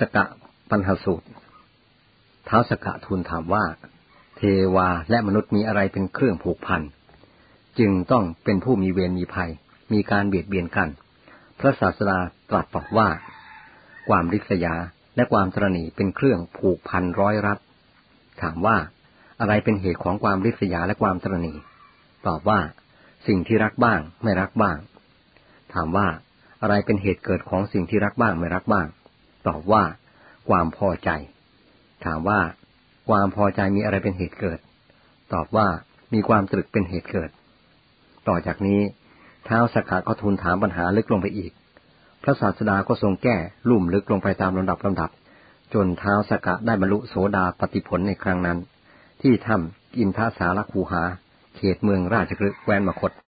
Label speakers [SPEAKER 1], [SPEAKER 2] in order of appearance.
[SPEAKER 1] สกะปัญหาสูตร ท้าวสกะทูลถามว่า เทวาและมนุษย์มีอะไรเป็นเครื่องผูกพัน จึงต้องเป็นผู้มีเวรมีภัย มีการเบียดเบียนกัน พระศาสดาตรัสบอกว่า ความริษยาและความตรณีเป็นเครื่องผูกพันร้อยรัดถามว่าอะไรเป็นเหตุของความริษยาและความตรณี ตอบว่า สิ่งที่รักบ้างไม่รักบ้าง ถามว่าอะไรเป็นเหตุเกิดของสิ่งที่รักบ้างไม่รักบ้าง ตอบว่า ความพอใจ ถามว่า ความพอใจมีอะไรเป็นเหตุเกิด ตอบว่ามีความตรึกเป็นเหตุเกิด ต่อจากนี้เท้าสกาก็ทูลถามปัญหาลึกลงไปอีก พระศาสดาก็ทรงแก้ลุ่มลึกลงไปตามลำดับลำดับ จนเท้าสกะได้บรรลุโสดาปฏิผลในครั้งนั้น ที่ถ้ำอินทาสารคูหา เขตเมืองราชกฤห์แคว้นมคต